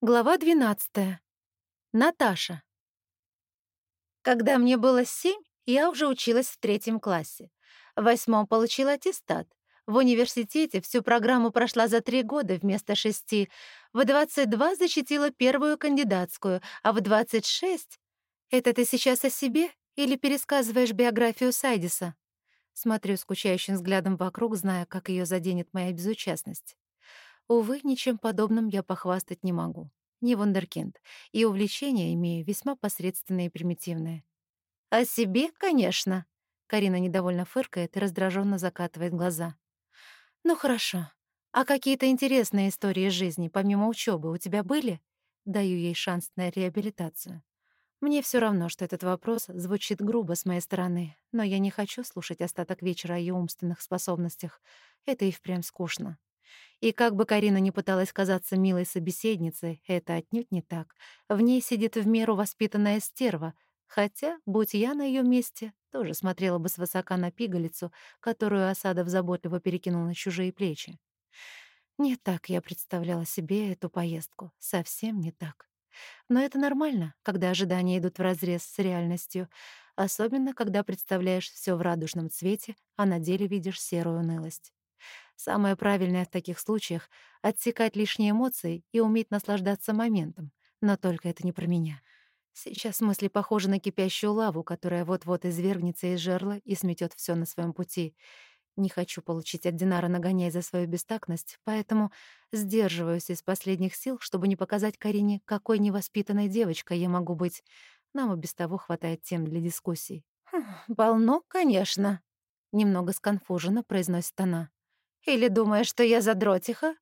Глава 12. Наташа. Когда мне было семь, я уже училась в третьем классе. В восьмом получила аттестат. В университете всю программу прошла за три года вместо шести. В 22 защитила первую кандидатскую, а в 26... Это ты сейчас о себе или пересказываешь биографию Сайдиса? Смотрю скучающим взглядом вокруг, зная, как ее заденет моя безучастность. Увы, ничем подобным я похвастать не могу. Не вундеркинд, и увлечения имею весьма посредственные и примитивные. «О себе, конечно», — Карина недовольно фыркает и раздраженно закатывает глаза. «Ну хорошо. А какие-то интересные истории жизни, помимо учебы, у тебя были?» Даю ей шанс на реабилитацию. Мне все равно, что этот вопрос звучит грубо с моей стороны, но я не хочу слушать остаток вечера о ее умственных способностях. Это и впрямь скучно. И как бы Карина ни пыталась казаться милой собеседницей, это отнюдь не так. В ней сидит в меру воспитанная стерва, хотя, будь я на ее месте, тоже смотрела бы свысока на пигалицу, которую Осадов заботливо перекинул на чужие плечи. Не так я представляла себе эту поездку, совсем не так. Но это нормально, когда ожидания идут вразрез с реальностью, особенно когда представляешь все в радужном цвете, а на деле видишь серую унылость. Самое правильное в таких случаях — отсекать лишние эмоции и уметь наслаждаться моментом. Но только это не про меня. Сейчас мысли похожи на кипящую лаву, которая вот-вот извергнется из жерла и сметет все на своем пути. Не хочу получить от Динара нагоняй за свою бестактность, поэтому сдерживаюсь из последних сил, чтобы не показать Карине, какой невоспитанной девочкой я могу быть. Нам и без того хватает тем для дискуссий. «Хм, «Полно, конечно», — немного сконфуженно произносит она. Или думаешь, что я задротиха?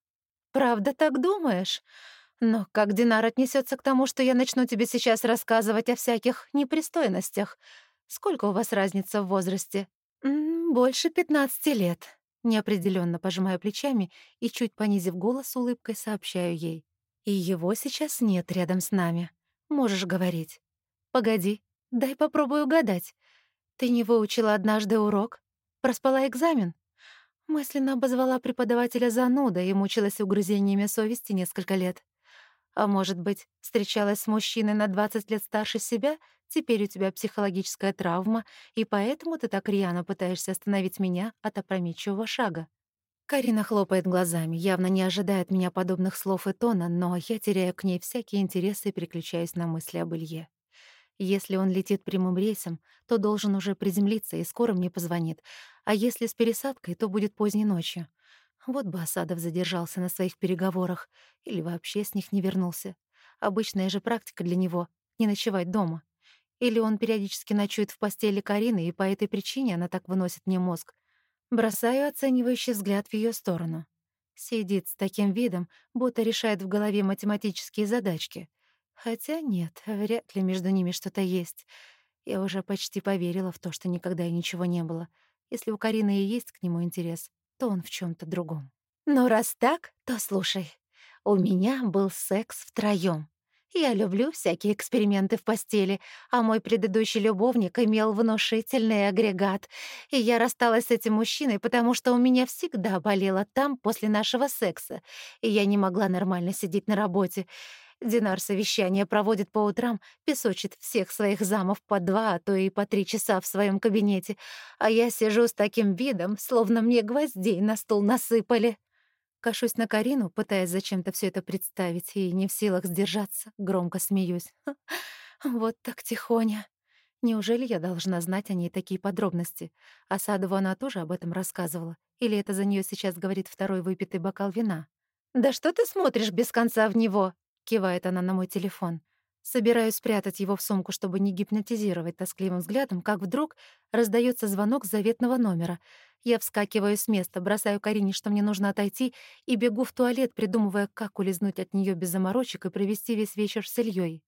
Правда так думаешь? Но как Динар отнесется к тому, что я начну тебе сейчас рассказывать о всяких непристойностях? Сколько у вас разница в возрасте? Больше пятнадцати лет. Неопределенно пожимаю плечами и, чуть понизив голос, улыбкой сообщаю ей. И его сейчас нет рядом с нами. Можешь говорить. Погоди, дай попробую угадать. Ты не выучила однажды урок? Проспала экзамен? Мысленно обозвала преподавателя занудой и мучилась угрызениями совести несколько лет. А может быть, встречалась с мужчиной на 20 лет старше себя, теперь у тебя психологическая травма, и поэтому ты так рьяно пытаешься остановить меня от опрометчивого шага. Карина хлопает глазами, явно не ожидая от меня подобных слов и тона, но я теряю к ней всякие интересы и переключаюсь на мысли об Илье. Если он летит прямым рейсом, то должен уже приземлиться и скоро мне позвонит, а если с пересадкой, то будет поздней ночью. Вот бы Асадов задержался на своих переговорах или вообще с них не вернулся. Обычная же практика для него — не ночевать дома. Или он периодически ночует в постели Карины, и по этой причине она так выносит мне мозг. Бросаю оценивающий взгляд в ее сторону. Сидит с таким видом, будто решает в голове математические задачки. Хотя нет, вряд ли между ними что-то есть. Я уже почти поверила в то, что никогда и ничего не было. Если у Карины и есть к нему интерес, то он в чем то другом. Но раз так, то слушай. У меня был секс втроём. Я люблю всякие эксперименты в постели, а мой предыдущий любовник имел внушительный агрегат. И я рассталась с этим мужчиной, потому что у меня всегда болело там после нашего секса, и я не могла нормально сидеть на работе. Динар совещание проводит по утрам, песочит всех своих замов по два, а то и по три часа в своем кабинете, а я сижу с таким видом, словно мне гвоздей на стол насыпали. Кашусь на Карину, пытаясь зачем-то все это представить, и не в силах сдержаться, громко смеюсь. Вот так тихоня. Неужели я должна знать о ней такие подробности? Асадову она тоже об этом рассказывала? Или это за нее сейчас говорит второй выпитый бокал вина? «Да что ты смотришь без конца в него?» Кивает она на мой телефон. Собираюсь спрятать его в сумку, чтобы не гипнотизировать тоскливым взглядом, как вдруг раздается звонок заветного номера. Я вскакиваю с места, бросаю Карине, что мне нужно отойти, и бегу в туалет, придумывая, как улизнуть от нее без заморочек и провести весь вечер с Ильей.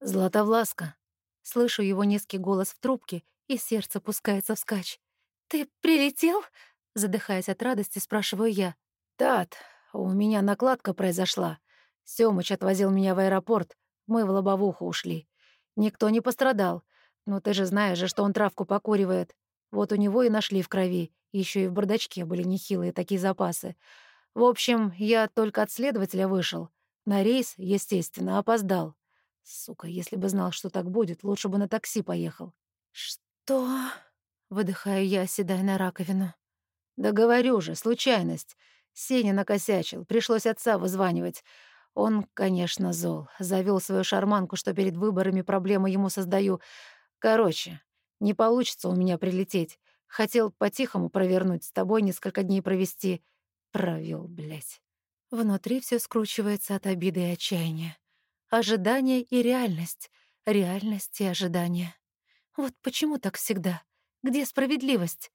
«Златовласка!» Слышу его низкий голос в трубке, и сердце пускается вскачь. «Ты прилетел?» Задыхаясь от радости, спрашиваю я. «Тат, у меня накладка произошла. Сёмыч отвозил меня в аэропорт, мы в лобовуху ушли. Никто не пострадал. Но ты же знаешь же, что он травку покуривает. Вот у него и нашли в крови. Еще и в бардачке были нехилые такие запасы. В общем, я только от следователя вышел. На рейс, естественно, опоздал. Сука, если бы знал, что так будет, лучше бы на такси поехал. «Что?» — выдыхаю я, седая на раковину. «Да говорю же, случайность. Сеня накосячил, пришлось отца вызванивать. Он, конечно, зол. Завел свою шарманку, что перед выборами проблемы ему создаю. Короче, не получится у меня прилететь. Хотел по-тихому провернуть, с тобой несколько дней провести. Провел, блядь. Внутри все скручивается от обиды и отчаяния. Ожидание и реальность. Реальность и ожидание. Вот почему так всегда? Где справедливость?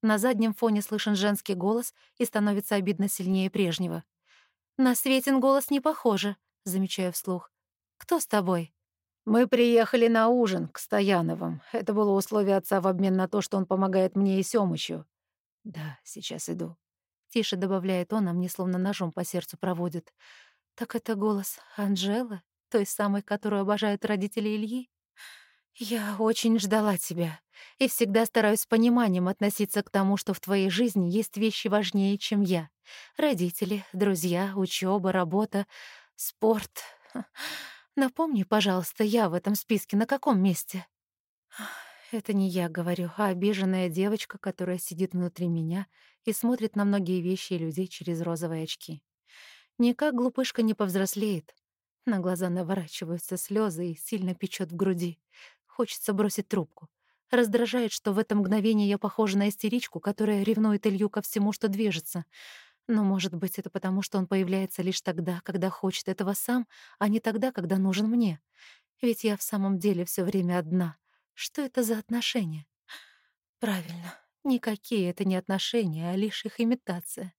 На заднем фоне слышен женский голос и становится обидно сильнее прежнего. «На Светин голос не похоже», — замечаю вслух. «Кто с тобой?» «Мы приехали на ужин к Стояновым. Это было условие отца в обмен на то, что он помогает мне и Сёмычу». «Да, сейчас иду». Тише добавляет он, а мне словно ножом по сердцу проводит. «Так это голос Анжелы, той самой, которую обожают родители Ильи?» «Я очень ждала тебя и всегда стараюсь с пониманием относиться к тому, что в твоей жизни есть вещи важнее, чем я. Родители, друзья, учеба, работа, спорт. Напомни, пожалуйста, я в этом списке на каком месте?» Это не я говорю, а обиженная девочка, которая сидит внутри меня и смотрит на многие вещи и людей через розовые очки. Никак глупышка не повзрослеет. На глаза наворачиваются слезы и сильно печет в груди. Хочется бросить трубку. Раздражает, что в это мгновение я похожа на истеричку, которая ревнует Илью ко всему, что движется. Но, может быть, это потому, что он появляется лишь тогда, когда хочет этого сам, а не тогда, когда нужен мне. Ведь я в самом деле все время одна. Что это за отношения? Правильно, никакие это не отношения, а лишь их имитация.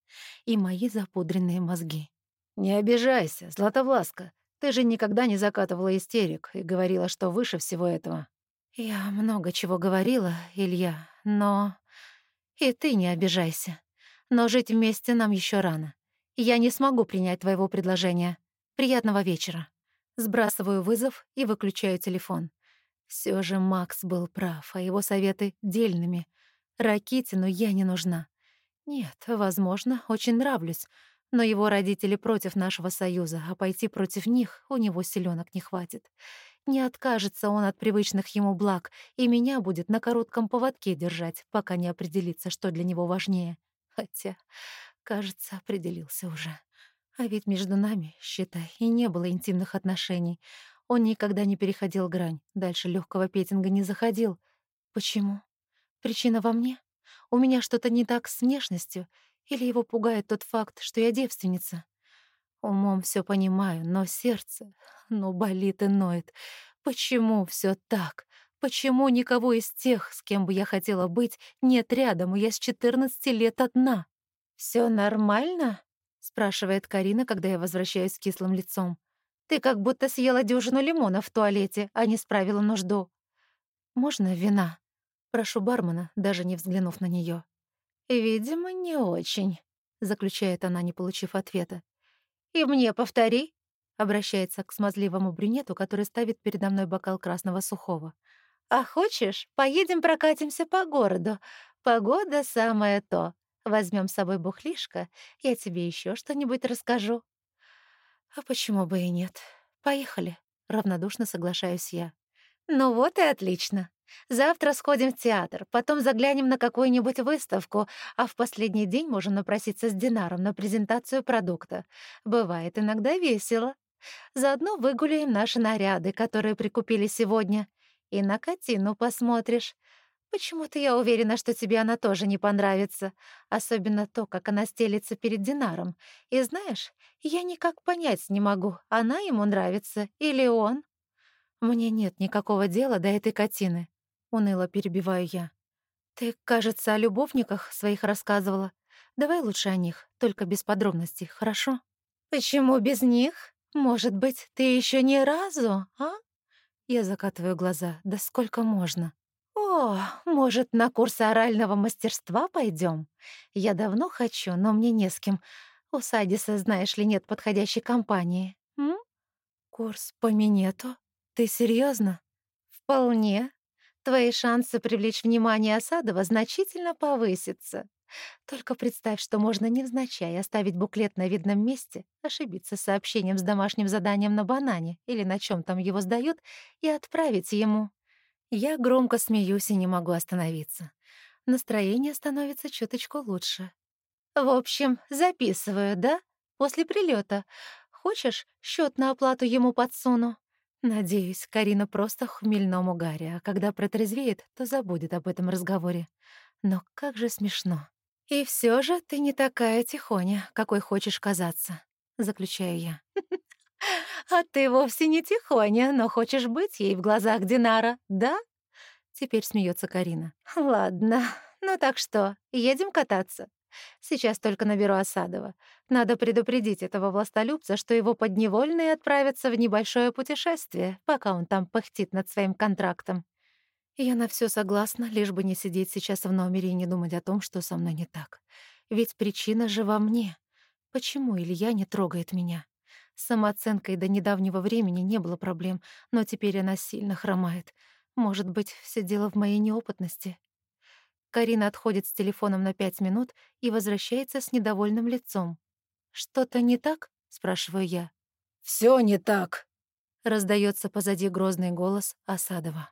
И мои запудренные мозги. «Не обижайся, Златовласка. Ты же никогда не закатывала истерик и говорила, что выше всего этого. Я много чего говорила, Илья, но... И ты не обижайся. Но жить вместе нам еще рано. Я не смогу принять твоего предложения. Приятного вечера. Сбрасываю вызов и выключаю телефон. Все же Макс был прав, а его советы — дельными. Ракитину я не нужна. Нет, возможно, очень нравлюсь, но его родители против нашего союза, а пойти против них у него силёнок не хватит. Не откажется он от привычных ему благ, и меня будет на коротком поводке держать, пока не определится, что для него важнее. Хотя, кажется, определился уже. А ведь между нами, считай, и не было интимных отношений. Он никогда не переходил грань, дальше легкого петинга не заходил. Почему? Причина во мне? У меня что-то не так с внешностью, или его пугает тот факт, что я девственница? Умом все понимаю, но сердце, ну, болит и ноет. Почему все так? Почему никого из тех, с кем бы я хотела быть, нет рядом, и я с 14 лет одна? Все нормально?» — спрашивает Карина, когда я возвращаюсь с кислым лицом. «Ты как будто съела дюжину лимонов в туалете, а не справила нужду». «Можно вина?» Прошу бармена, даже не взглянув на нее. «Видимо, не очень», — заключает она, не получив ответа. «И мне повтори», — обращается к смазливому брюнету, который ставит передо мной бокал красного сухого. «А хочешь, поедем прокатимся по городу? Погода самое то. Возьмем с собой бухлишко, я тебе еще что-нибудь расскажу». «А почему бы и нет? Поехали», — равнодушно соглашаюсь я. «Ну вот и отлично. Завтра сходим в театр, потом заглянем на какую-нибудь выставку, а в последний день можем напроситься с Динаром на презентацию продукта. Бывает иногда весело. Заодно выгуляем наши наряды, которые прикупили сегодня. И на Катину посмотришь. Почему-то я уверена, что тебе она тоже не понравится. Особенно то, как она стелится перед Динаром. И знаешь, я никак понять не могу, она ему нравится или он. Мне нет никакого дела до этой Катины. Уныло перебиваю я. «Ты, кажется, о любовниках своих рассказывала. Давай лучше о них, только без подробностей, хорошо?» «Почему без них? Может быть, ты еще ни разу, а?» Я закатываю глаза. «Да сколько можно?» «О, может, на курсы орального мастерства пойдем? Я давно хочу, но мне не с кем. У Садиса, знаешь ли, нет подходящей компании. М? Курс по минету? Ты серьезно? Вполне. Твои шансы привлечь внимание Осадова значительно повысятся. Только представь, что можно невзначай оставить буклет на видном месте, ошибиться сообщением с домашним заданием на банане или на чем там его сдают и отправить ему. Я громко смеюсь и не могу остановиться. Настроение становится чуточку лучше. В общем, записываю, да? После прилета. Хочешь, счет на оплату ему подсуну? Надеюсь, Карина просто в хмельном угаре, а когда протрезвеет, то забудет об этом разговоре. Но как же смешно. И все же ты не такая тихоня, какой хочешь казаться, заключаю я. А ты вовсе не тихоня, но хочешь быть ей в глазах Динара, да? Теперь смеется Карина. Ладно, ну так что, едем кататься? Сейчас только наберу Осадова. Надо предупредить этого властолюбца, что его подневольные отправятся в небольшое путешествие, пока он там пыхтит над своим контрактом. Я на все согласна, лишь бы не сидеть сейчас в номере и не думать о том, что со мной не так. Ведь причина же во мне. Почему Илья не трогает меня? С самооценкой до недавнего времени не было проблем, но теперь она сильно хромает. Может быть, все дело в моей неопытности. Карина отходит с телефоном на пять минут и возвращается с недовольным лицом. «Что-то не так?» — спрашиваю я. Все не так», — раздается позади грозный голос Осадова.